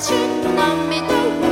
私の涙を